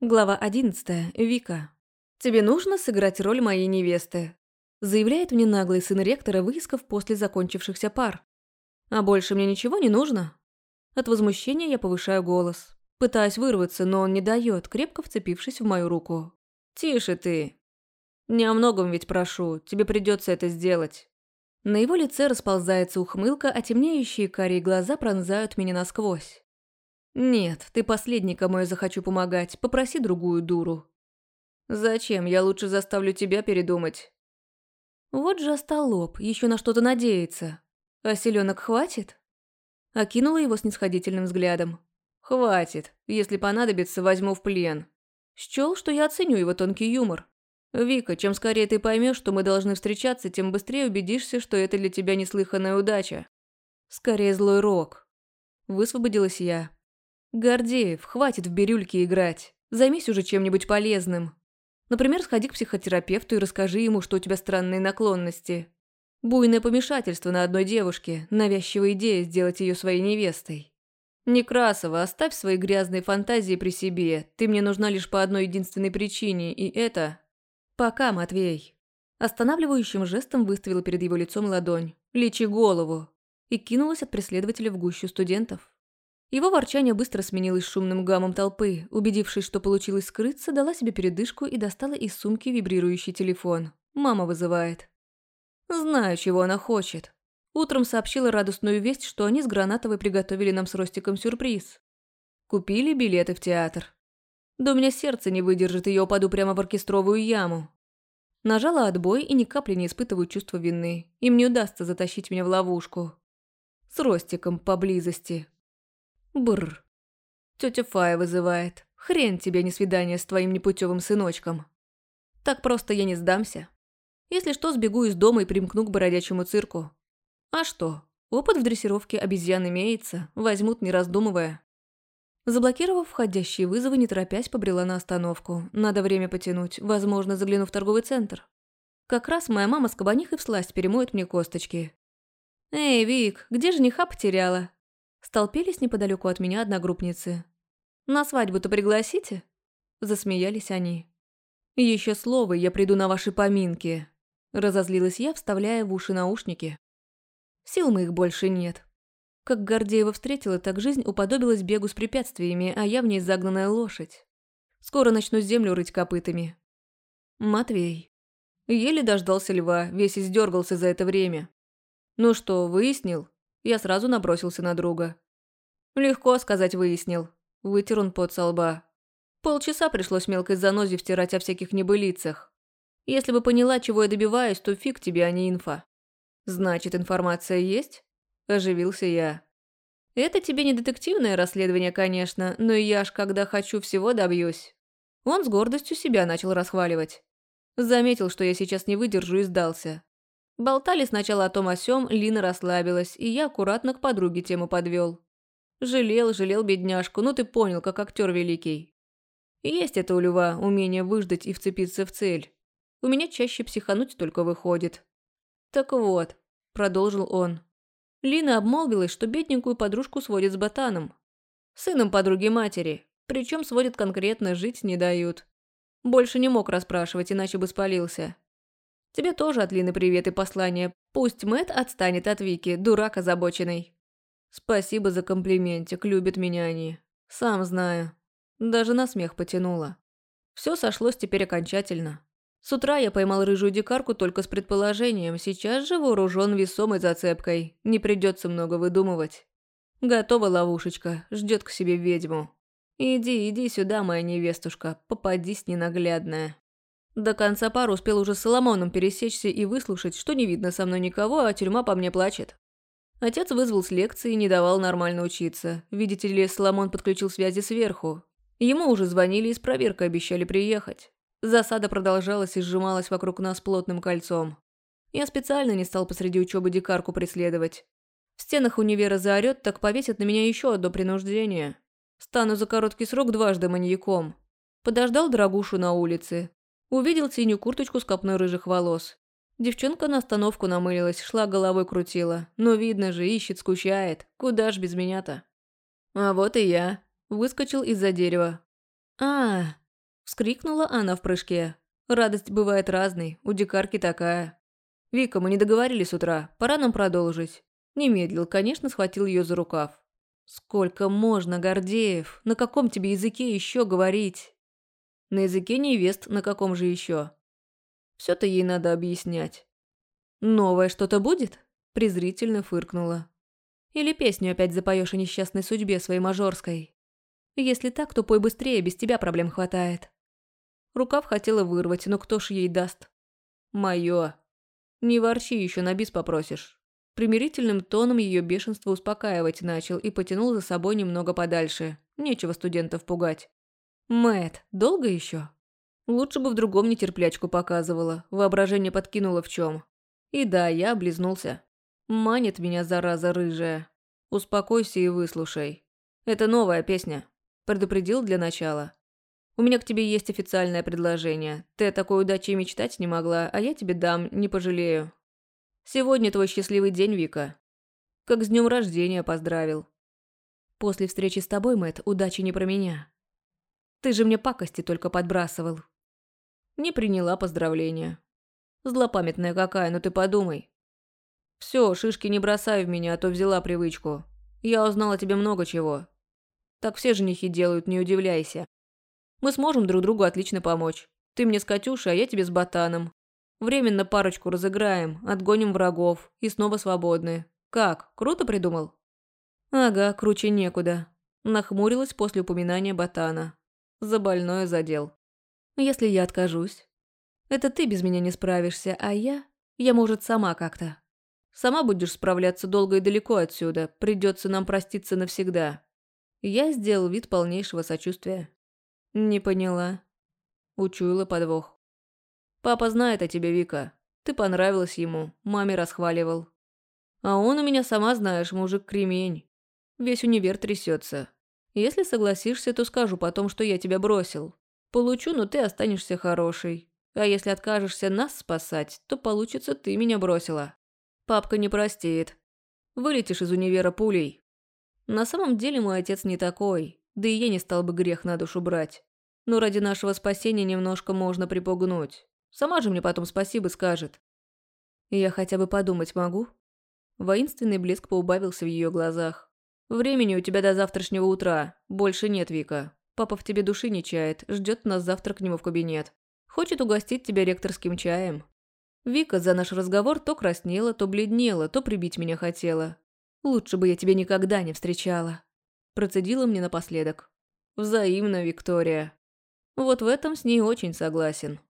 Глава 11. Вика. «Тебе нужно сыграть роль моей невесты», заявляет мне наглый сын ректора, выискав после закончившихся пар. «А больше мне ничего не нужно?» От возмущения я повышаю голос. Пытаюсь вырваться, но он не дает, крепко вцепившись в мою руку. «Тише ты!» «Не о многом ведь прошу, тебе придется это сделать». На его лице расползается ухмылка, а темнеющие карие глаза пронзают меня насквозь. «Нет, ты последний, кому я захочу помогать. Попроси другую дуру». «Зачем? Я лучше заставлю тебя передумать». Вот же остолоп, еще на что-то надеется. А селенок хватит? Окинула его снисходительным взглядом. «Хватит. Если понадобится, возьму в плен». Счел, что я оценю его тонкий юмор. «Вика, чем скорее ты поймешь, что мы должны встречаться, тем быстрее убедишься, что это для тебя неслыханная удача». «Скорее злой рок». Высвободилась я. «Гордеев, хватит в бирюльке играть. Займись уже чем-нибудь полезным. Например, сходи к психотерапевту и расскажи ему, что у тебя странные наклонности. Буйное помешательство на одной девушке, навязчивая идея сделать ее своей невестой. Некрасова, оставь свои грязные фантазии при себе. Ты мне нужна лишь по одной единственной причине, и это... Пока, Матвей. Останавливающим жестом выставила перед его лицом ладонь. Лечи голову. И кинулась от преследователя в гущу студентов. Его ворчание быстро сменилось шумным гамом толпы. Убедившись, что получилось скрыться, дала себе передышку и достала из сумки вибрирующий телефон. Мама вызывает. Знаю, чего она хочет. Утром сообщила радостную весть, что они с Гранатовой приготовили нам с Ростиком сюрприз. Купили билеты в театр. Да у меня сердце не выдержит, и я упаду прямо в оркестровую яму. Нажала отбой и ни капли не испытываю чувства вины. Им не удастся затащить меня в ловушку. С Ростиком поблизости. Бррр. Тетя Фая вызывает. Хрен тебе не свидание с твоим непутевым сыночком. Так просто я не сдамся. Если что, сбегу из дома и примкну к бородячему цирку. А что? Опыт в дрессировке обезьян имеется, возьмут не раздумывая. Заблокировав входящие вызовы, не торопясь, побрела на остановку. Надо время потянуть, возможно, загляну в торговый центр. Как раз моя мама с кабанихой всласть перемоет мне косточки. «Эй, Вик, где жениха потеряла?» Столпились неподалеку от меня одногруппницы. «На свадьбу-то пригласите?» Засмеялись они. «Еще слово, я приду на ваши поминки», Разозлилась я, вставляя в уши наушники. Сил моих больше нет. Как Гордеева встретила, так жизнь уподобилась бегу с препятствиями, а я в ней загнанная лошадь. Скоро начну землю рыть копытами. Матвей. Еле дождался льва, весь издергался за это время. Ну что, выяснил? Я сразу набросился на друга. Легко сказать выяснил. Вытер он пот со лба. Полчаса пришлось мелкой занозе втирать о всяких небылицах. Если бы поняла, чего я добиваюсь, то фиг тебе, а не инфа. Значит, информация есть? Оживился я. Это тебе не детективное расследование, конечно, но я ж когда хочу всего добьюсь. Он с гордостью себя начал расхваливать. Заметил, что я сейчас не выдержу и сдался. Болтали сначала о том о сём, Лина расслабилась, и я аккуратно к подруге тему подвел. Жалел, жалел бедняжку, ну ты понял, как актер великий. Есть это у Льва, умение выждать и вцепиться в цель. У меня чаще психануть только выходит. Так вот, продолжил он. Лина обмолвилась, что бедненькую подружку сводит с ботаном. Сыном подруги матери, причем сводят конкретно, жить не дают. Больше не мог расспрашивать, иначе бы спалился. Тебе тоже от Лины привет и послание. Пусть Мэт отстанет от Вики, дурак озабоченный. Спасибо за комплиментик, любят меня они. Сам знаю. Даже на смех потянуло. Все сошлось теперь окончательно. С утра я поймал рыжую дикарку только с предположением, сейчас же вооружен весомой зацепкой, не придется много выдумывать. Готова ловушечка, ждет к себе ведьму. Иди, иди сюда, моя невестушка, попадись ненаглядная. До конца пар успел уже с Соломоном пересечься и выслушать, что не видно со мной никого, а тюрьма по мне плачет. Отец вызвал с лекции и не давал нормально учиться. Видите ли, Соломон подключил связи сверху. Ему уже звонили и с проверкой обещали приехать. Засада продолжалась и сжималась вокруг нас плотным кольцом. Я специально не стал посреди учебы дикарку преследовать. В стенах универа заорет, так повесят на меня еще одно принуждение. Стану за короткий срок дважды маньяком. Подождал дорогушу на улице. Увидел синюю курточку с копной рыжих волос. Девчонка на остановку намылилась, шла головой крутила. Но видно же, ищет, скучает. Куда ж без меня-то? А вот и я. Выскочил из-за дерева. А, Вскрикнула она в прыжке. Радость бывает разной, у дикарки такая. «Вика, мы не договорились с утра, пора нам продолжить». Не медлил, конечно, схватил ее за рукав. «Сколько можно, Гордеев? На каком тебе языке еще говорить?» «На языке невест, на каком же еще?» «Все-то ей надо объяснять». «Новое что-то будет?» Презрительно фыркнула. «Или песню опять запоешь о несчастной судьбе своей мажорской?» «Если так, то пой быстрее, без тебя проблем хватает». Рукав хотела вырвать, но кто ж ей даст? «Моё». «Не ворчи, еще на бис попросишь». Примирительным тоном ее бешенство успокаивать начал и потянул за собой немного подальше. Нечего студентов пугать. Мэт, долго еще? Лучше бы в другом нетерплячку показывала, воображение подкинуло в чем. И да, я облизнулся. Манит меня, зараза рыжая. Успокойся и выслушай. Это новая песня. Предупредил для начала. У меня к тебе есть официальное предложение. Ты о такой удаче мечтать не могла, а я тебе дам, не пожалею. Сегодня твой счастливый день, Вика. Как с днем рождения поздравил. После встречи с тобой, Мэт, удачи не про меня. Ты же мне пакости только подбрасывал. Не приняла поздравления. Злопамятная какая, но ты подумай. Все, шишки не бросай в меня, а то взяла привычку. Я узнала тебе много чего. Так все женихи делают, не удивляйся. Мы сможем друг другу отлично помочь. Ты мне с Катюшей, а я тебе с Ботаном. Временно парочку разыграем, отгоним врагов и снова свободны. Как, круто придумал? Ага, круче некуда. Нахмурилась после упоминания Ботана. За больное задел. Если я откажусь? Это ты без меня не справишься, а я... Я, может, сама как-то. Сама будешь справляться долго и далеко отсюда. Придется нам проститься навсегда. Я сделал вид полнейшего сочувствия. Не поняла. Учуяла подвох. Папа знает о тебе, Вика. Ты понравилась ему, маме расхваливал. А он у меня, сама знаешь, мужик-кремень. Весь универ трясется. Если согласишься, то скажу потом, что я тебя бросил. Получу, но ты останешься хорошей. А если откажешься нас спасать, то получится, ты меня бросила. Папка не простит. Вылетишь из универа пулей. На самом деле мой отец не такой, да и я не стал бы грех на душу брать. Но ради нашего спасения немножко можно припугнуть. Сама же мне потом спасибо скажет. Я хотя бы подумать могу? Воинственный блеск поубавился в ее глазах. Времени у тебя до завтрашнего утра. Больше нет, Вика. Папа в тебе души не чает, ждет нас завтра к нему в кабинет. Хочет угостить тебя ректорским чаем. Вика за наш разговор то краснела, то бледнела, то прибить меня хотела. Лучше бы я тебя никогда не встречала. Процедила мне напоследок. Взаимно, Виктория. Вот в этом с ней очень согласен.